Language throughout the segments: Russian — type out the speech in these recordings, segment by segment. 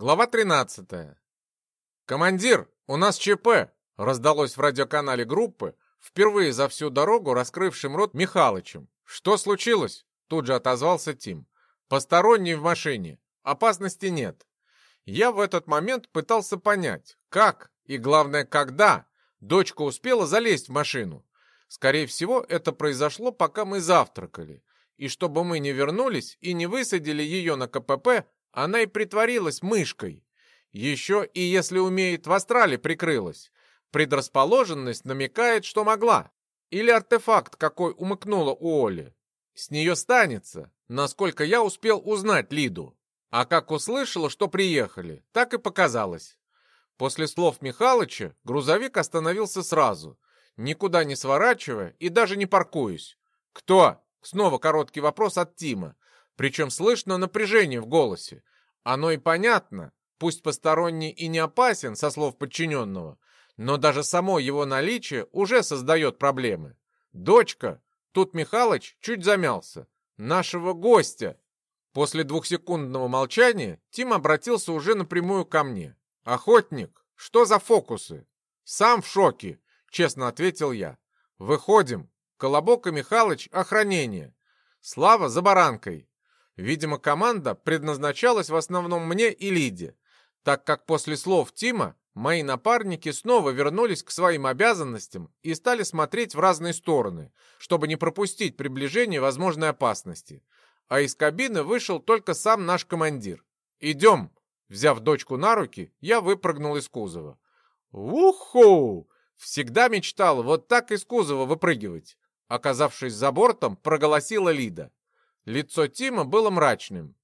Глава 13. «Командир, у нас ЧП!» — раздалось в радиоканале группы, впервые за всю дорогу раскрывшим рот Михалычем. «Что случилось?» — тут же отозвался Тим. «Посторонний в машине. Опасности нет». Я в этот момент пытался понять, как и, главное, когда дочка успела залезть в машину. Скорее всего, это произошло, пока мы завтракали. И чтобы мы не вернулись и не высадили ее на КПП, она и притворилась мышкой. Еще и если умеет в астрале прикрылась. Предрасположенность намекает, что могла. Или артефакт какой умыкнула у Оли. С нее станется, насколько я успел узнать Лиду. А как услышала, что приехали, так и показалось. После слов Михалыча грузовик остановился сразу, никуда не сворачивая и даже не паркуясь. «Кто?» — снова короткий вопрос от Тима, причем слышно напряжение в голосе. Оно и понятно, пусть посторонний и не опасен, со слов подчиненного, но даже само его наличие уже создает проблемы. «Дочка!» Тут Михалыч чуть замялся. «Нашего гостя!» После двухсекундного молчания Тим обратился уже напрямую ко мне. «Охотник, что за фокусы?» «Сам в шоке», — честно ответил я. «Выходим. Колобок и Михалыч — охранение. Слава за баранкой». Видимо, команда предназначалась в основном мне и Лиде, так как после слов Тима мои напарники снова вернулись к своим обязанностям и стали смотреть в разные стороны, чтобы не пропустить приближение возможной опасности а из кабины вышел только сам наш командир. «Идем!» Взяв дочку на руки, я выпрыгнул из кузова. «Уху!» Всегда мечтал вот так из кузова выпрыгивать. Оказавшись за бортом, проголосила Лида. Лицо Тима было мрачным.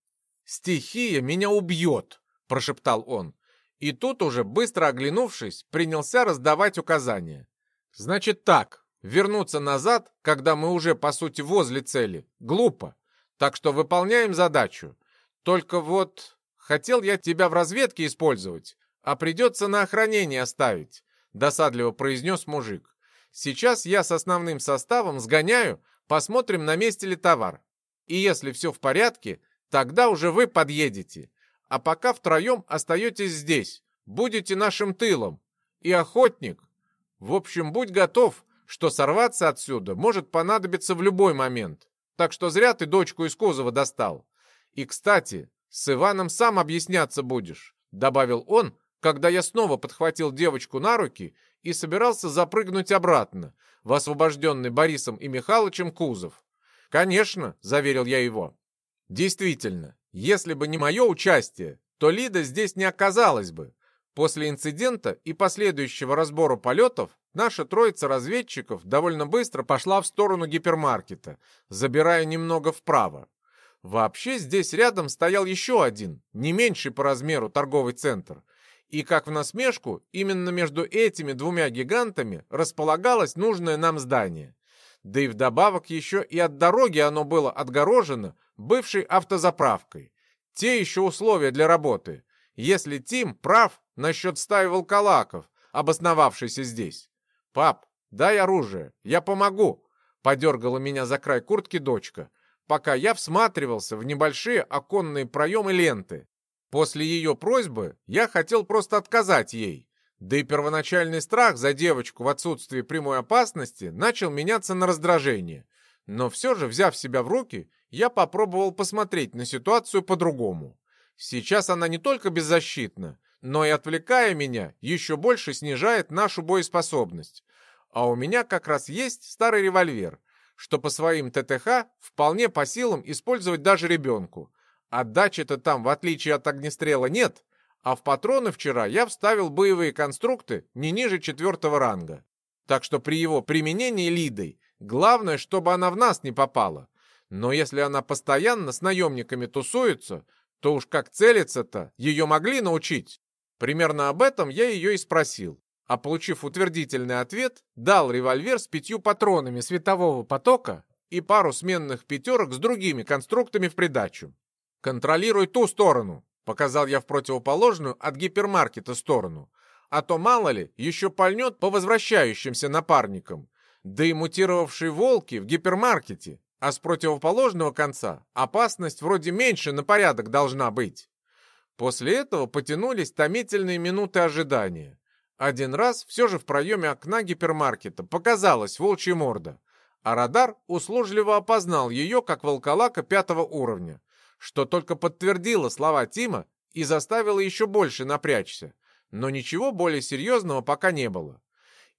«Стихия меня убьет!» — прошептал он. И тут уже, быстро оглянувшись, принялся раздавать указания. «Значит так, вернуться назад, когда мы уже, по сути, возле цели, глупо. Так что выполняем задачу. Только вот хотел я тебя в разведке использовать, а придется на охранение оставить», — досадливо произнес мужик. «Сейчас я с основным составом сгоняю, посмотрим, на месте ли товар. И если все в порядке, тогда уже вы подъедете. А пока втроем остаетесь здесь, будете нашим тылом. И охотник. В общем, будь готов, что сорваться отсюда может понадобиться в любой момент. Так что зря ты дочку из кузова достал. И, кстати, с Иваном сам объясняться будешь», — добавил он, когда я снова подхватил девочку на руки и собирался запрыгнуть обратно в освобожденный Борисом и Михалычем кузов. «Конечно», — заверил я его. «Действительно, если бы не мое участие, то Лида здесь не оказалась бы. После инцидента и последующего разбора полетов наша троица разведчиков довольно быстро пошла в сторону гипермаркета, забирая немного вправо. Вообще здесь рядом стоял еще один, не меньший по размеру торговый центр. И как в насмешку, именно между этими двумя гигантами располагалось нужное нам здание. Да и вдобавок еще и от дороги оно было отгорожено бывшей автозаправкой. Те еще условия для работы. Если Тим прав, насчет стаи волколаков, обосновавшейся здесь. «Пап, дай оружие, я помогу!» — подергала меня за край куртки дочка, пока я всматривался в небольшие оконные проемы ленты. После ее просьбы я хотел просто отказать ей, да и первоначальный страх за девочку в отсутствии прямой опасности начал меняться на раздражение. Но все же, взяв себя в руки, я попробовал посмотреть на ситуацию по-другому. Сейчас она не только беззащитна, но и отвлекая меня, еще больше снижает нашу боеспособность. А у меня как раз есть старый револьвер, что по своим ТТХ вполне по силам использовать даже ребенку. Отдачи-то там, в отличие от огнестрела, нет, а в патроны вчера я вставил боевые конструкты не ниже четвертого ранга. Так что при его применении Лидой главное, чтобы она в нас не попала. Но если она постоянно с наемниками тусуется, то уж как целиться-то ее могли научить. Примерно об этом я ее и спросил. А получив утвердительный ответ, дал револьвер с пятью патронами светового потока и пару сменных пятерок с другими конструктами в придачу. «Контролируй ту сторону», — показал я в противоположную от гипермаркета сторону. «А то, мало ли, еще пальнет по возвращающимся напарникам. Да и мутировавшие волки в гипермаркете, а с противоположного конца опасность вроде меньше на порядок должна быть». После этого потянулись томительные минуты ожидания. Один раз все же в проеме окна гипермаркета показалась волчья морда, а радар услужливо опознал ее как волколака пятого уровня, что только подтвердило слова Тима и заставило еще больше напрячься. Но ничего более серьезного пока не было.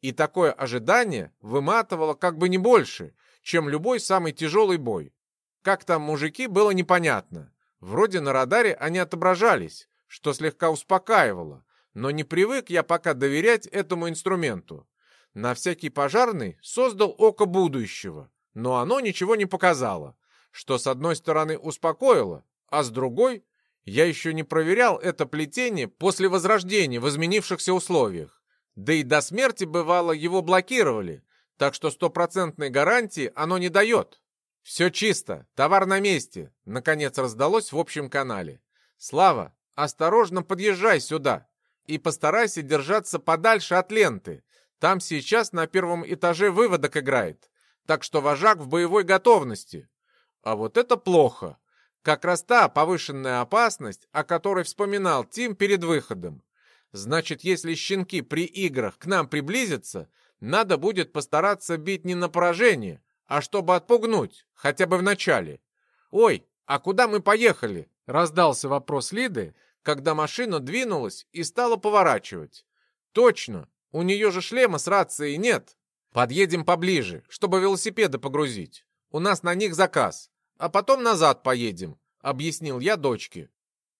И такое ожидание выматывало как бы не больше, чем любой самый тяжелый бой. Как там мужики, было непонятно. Вроде на радаре они отображались, что слегка успокаивало, но не привык я пока доверять этому инструменту. На всякий пожарный создал око будущего, но оно ничего не показало, что с одной стороны успокоило, а с другой я еще не проверял это плетение после возрождения в изменившихся условиях. Да и до смерти, бывало, его блокировали, так что стопроцентной гарантии оно не дает. «Все чисто, товар на месте», — наконец раздалось в общем канале. «Слава, осторожно подъезжай сюда и постарайся держаться подальше от ленты. Там сейчас на первом этаже выводок играет, так что вожак в боевой готовности». А вот это плохо. Как раз та повышенная опасность, о которой вспоминал Тим перед выходом. Значит, если щенки при играх к нам приблизятся, надо будет постараться бить не на поражение, а чтобы отпугнуть, хотя бы в начале. «Ой, а куда мы поехали?» — раздался вопрос Лиды, когда машина двинулась и стала поворачивать. «Точно, у нее же шлема с рацией нет. Подъедем поближе, чтобы велосипеды погрузить. У нас на них заказ, а потом назад поедем», — объяснил я дочке.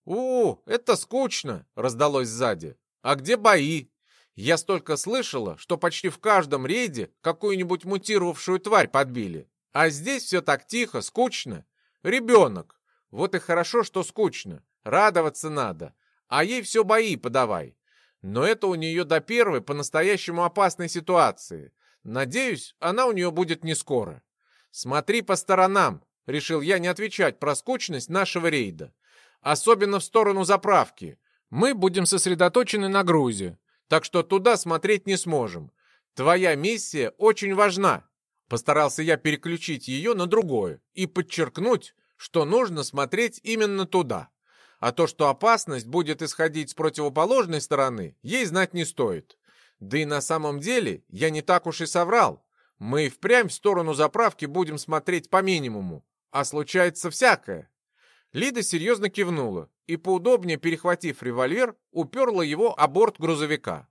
«У, это скучно!» — раздалось сзади. «А где бои?» Я столько слышала, что почти в каждом рейде какую-нибудь мутировавшую тварь подбили. А здесь все так тихо, скучно. Ребенок. Вот и хорошо, что скучно. Радоваться надо. А ей все бои подавай. Но это у нее до первой по-настоящему опасной ситуации. Надеюсь, она у нее будет не скоро. Смотри по сторонам, решил я не отвечать про скучность нашего рейда. Особенно в сторону заправки. Мы будем сосредоточены на грузе, так что туда смотреть не сможем. Твоя миссия очень важна. Постарался я переключить ее на другое и подчеркнуть, что нужно смотреть именно туда. А то, что опасность будет исходить с противоположной стороны, ей знать не стоит. Да и на самом деле я не так уж и соврал. Мы и впрямь в сторону заправки будем смотреть по минимуму, а случается всякое. Лида серьезно кивнула и, поудобнее перехватив револьвер, уперла его о борт грузовика.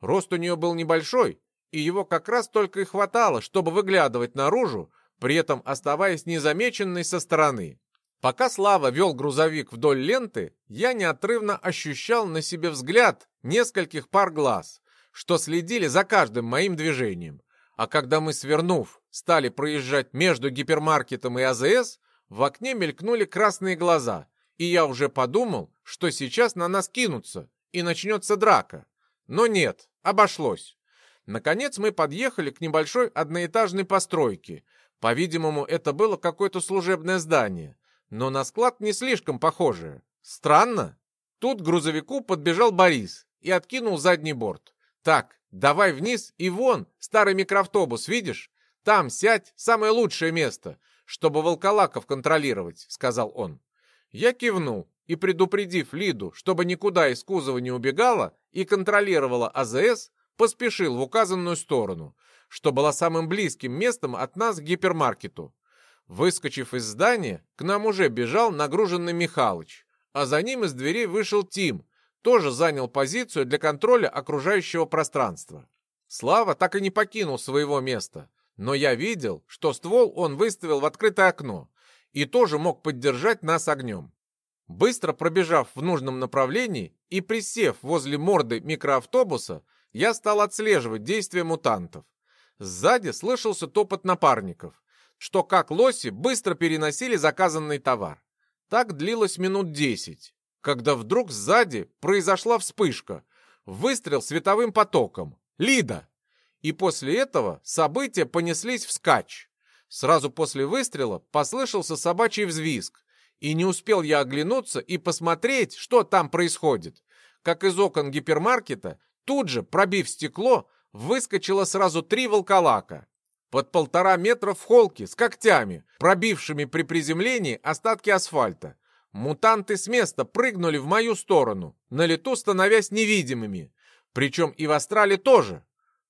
Рост у нее был небольшой, и его как раз только и хватало, чтобы выглядывать наружу, при этом оставаясь незамеченной со стороны. Пока Слава вел грузовик вдоль ленты, я неотрывно ощущал на себе взгляд нескольких пар глаз, что следили за каждым моим движением. А когда мы, свернув, стали проезжать между гипермаркетом и АЗС, в окне мелькнули красные глаза, и я уже подумал, что сейчас на нас кинутся, и начнется драка. Но нет, обошлось. Наконец мы подъехали к небольшой одноэтажной постройке. По-видимому, это было какое-то служебное здание, но на склад не слишком похожее. Странно. Тут к грузовику подбежал Борис и откинул задний борт. «Так, давай вниз и вон, старый микроавтобус, видишь? Там сядь, самое лучшее место чтобы волколаков контролировать», — сказал он. Я кивнул и, предупредив Лиду, чтобы никуда из кузова не убегала и контролировала АЗС, поспешил в указанную сторону, что была самым близким местом от нас к гипермаркету. Выскочив из здания, к нам уже бежал нагруженный Михалыч, а за ним из дверей вышел Тим, тоже занял позицию для контроля окружающего пространства. Слава так и не покинул своего места, но я видел, что ствол он выставил в открытое окно и тоже мог поддержать нас огнем. Быстро пробежав в нужном направлении и присев возле морды микроавтобуса, я стал отслеживать действия мутантов. Сзади слышался топот напарников, что как лоси быстро переносили заказанный товар. Так длилось минут десять, когда вдруг сзади произошла вспышка, выстрел световым потоком. «Лида!» и после этого события понеслись вскачь. Сразу после выстрела послышался собачий взвизг, и не успел я оглянуться и посмотреть, что там происходит. Как из окон гипермаркета, тут же, пробив стекло, выскочило сразу три волколака. Под полтора метра в холке, с когтями, пробившими при приземлении остатки асфальта. Мутанты с места прыгнули в мою сторону, на лету становясь невидимыми. Причем и в астрале тоже.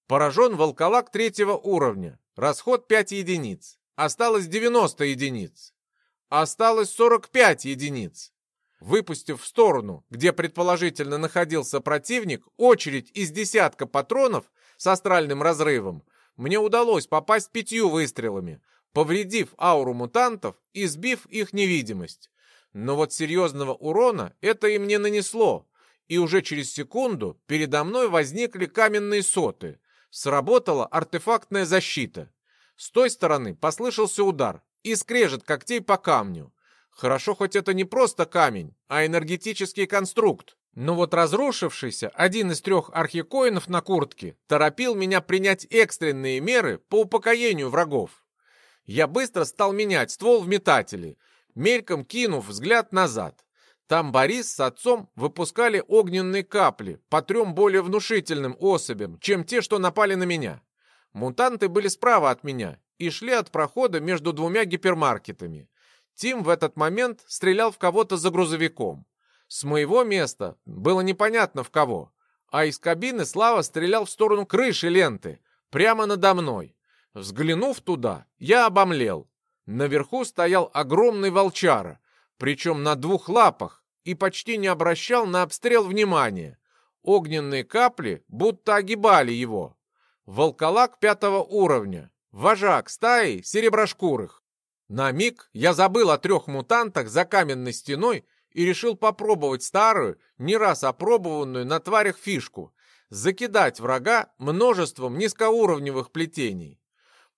Поражен волколак третьего уровня. Расход 5 единиц. Осталось 90 единиц. Осталось 45 единиц. Выпустив в сторону, где предположительно находился противник, очередь из десятка патронов с астральным разрывом, мне удалось попасть пятью выстрелами, повредив ауру мутантов и сбив их невидимость. Но вот серьезного урона это им не нанесло, и уже через секунду передо мной возникли каменные соты. Сработала артефактная защита. С той стороны послышался удар и скрежет когтей по камню. Хорошо, хоть это не просто камень, а энергетический конструкт. Но вот разрушившийся один из трех архикоинов на куртке торопил меня принять экстренные меры по упокоению врагов. Я быстро стал менять ствол в метателе, мельком кинув взгляд назад. Там Борис с отцом выпускали огненные капли по трем более внушительным особям, чем те, что напали на меня. Мутанты были справа от меня и шли от прохода между двумя гипермаркетами. Тим в этот момент стрелял в кого-то за грузовиком. С моего места было непонятно в кого, а из кабины Слава стрелял в сторону крыши ленты, прямо надо мной. Взглянув туда, я обомлел. Наверху стоял огромный волчара, причем на двух лапах, и почти не обращал на обстрел внимания. Огненные капли будто огибали его. Волколак пятого уровня, вожак стаи сереброшкурых. На миг я забыл о трех мутантах за каменной стеной и решил попробовать старую, не раз опробованную на тварях фишку — закидать врага множеством низкоуровневых плетений.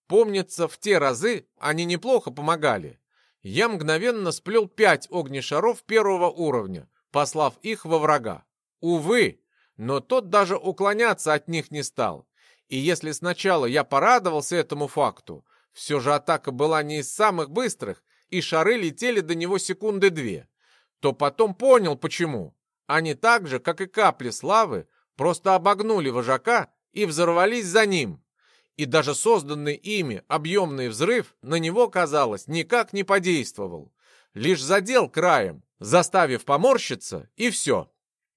Помнится, в те разы они неплохо помогали. Я мгновенно сплел пять огнешаров первого уровня, послав их во врага. Увы, но тот даже уклоняться от них не стал. И если сначала я порадовался этому факту, все же атака была не из самых быстрых, и шары летели до него секунды две, то потом понял, почему. Они так же, как и капли славы, просто обогнули вожака и взорвались за ним. И даже созданный ими объемный взрыв на него, казалось, никак не подействовал. Лишь задел краем, заставив поморщиться, и все.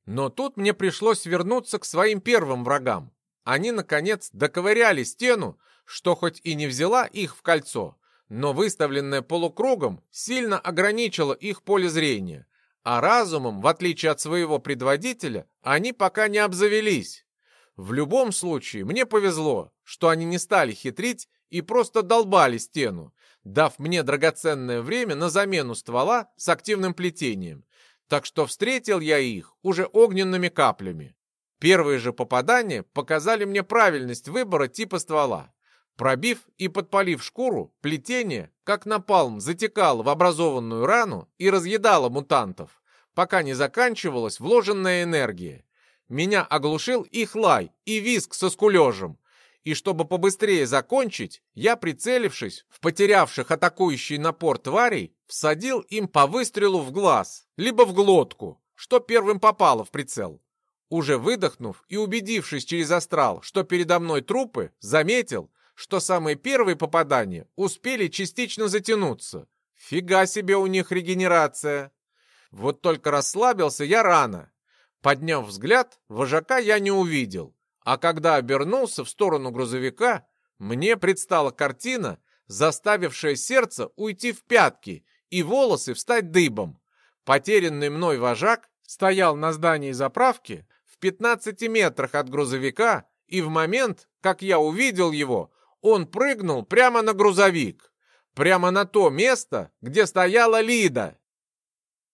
Но тут мне пришлось вернуться к своим первым врагам. Они, наконец, доковыряли стену, что хоть и не взяла их в кольцо, но выставленная полукругом сильно ограничила их поле зрения, а разумом, в отличие от своего предводителя, они пока не обзавелись. В любом случае, мне повезло, что они не стали хитрить и просто долбали стену, дав мне драгоценное время на замену ствола с активным плетением. Так что встретил я их уже огненными каплями. Первые же попадания показали мне правильность выбора типа ствола. Пробив и подпалив шкуру, плетение, как напалм, затекало в образованную рану и разъедало мутантов, пока не заканчивалась вложенная энергия. Меня оглушил их лай и визг со скулежем, и чтобы побыстрее закончить, я, прицелившись в потерявших атакующий напор тварей, всадил им по выстрелу в глаз, либо в глотку, что первым попало в прицел. Уже выдохнув и убедившись через астрал, что передо мной трупы, заметил, что самые первые попадания успели частично затянуться. Фига себе у них регенерация. Вот только расслабился я рано. Подняв взгляд, вожака я не увидел. А когда обернулся в сторону грузовика, мне предстала картина, заставившая сердце уйти в пятки и волосы встать дыбом. Потерянный мной вожак стоял на здании заправки в 15 метрах от грузовика, и в момент, как я увидел его, он прыгнул прямо на грузовик, прямо на то место, где стояла Лида.